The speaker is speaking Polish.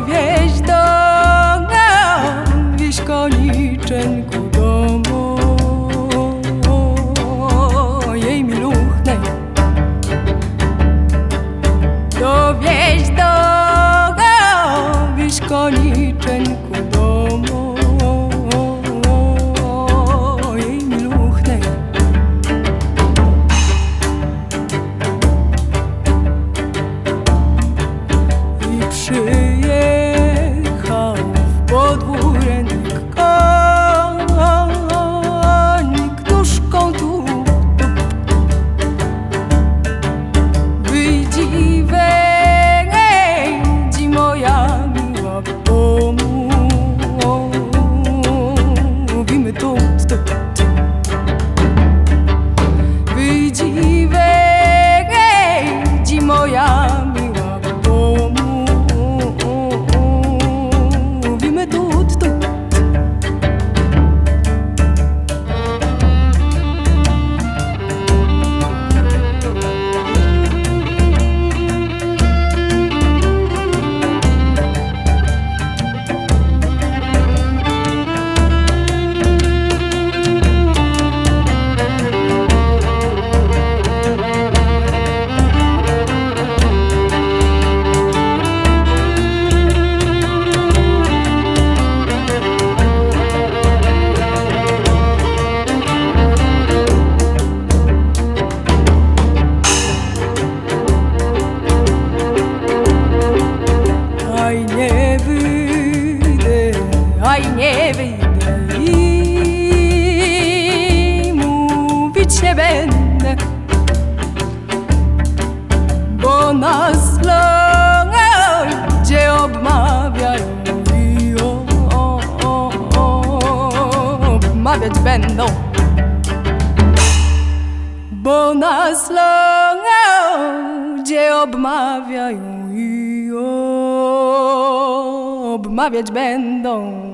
Dowieź do wieś koniczenku nie wyjdę i mówić nie będę, bo nas ludzie obmawiają i o, o, o, o, obmawiać będą. Bo nas ludzie obmawiają i obmawiać będą.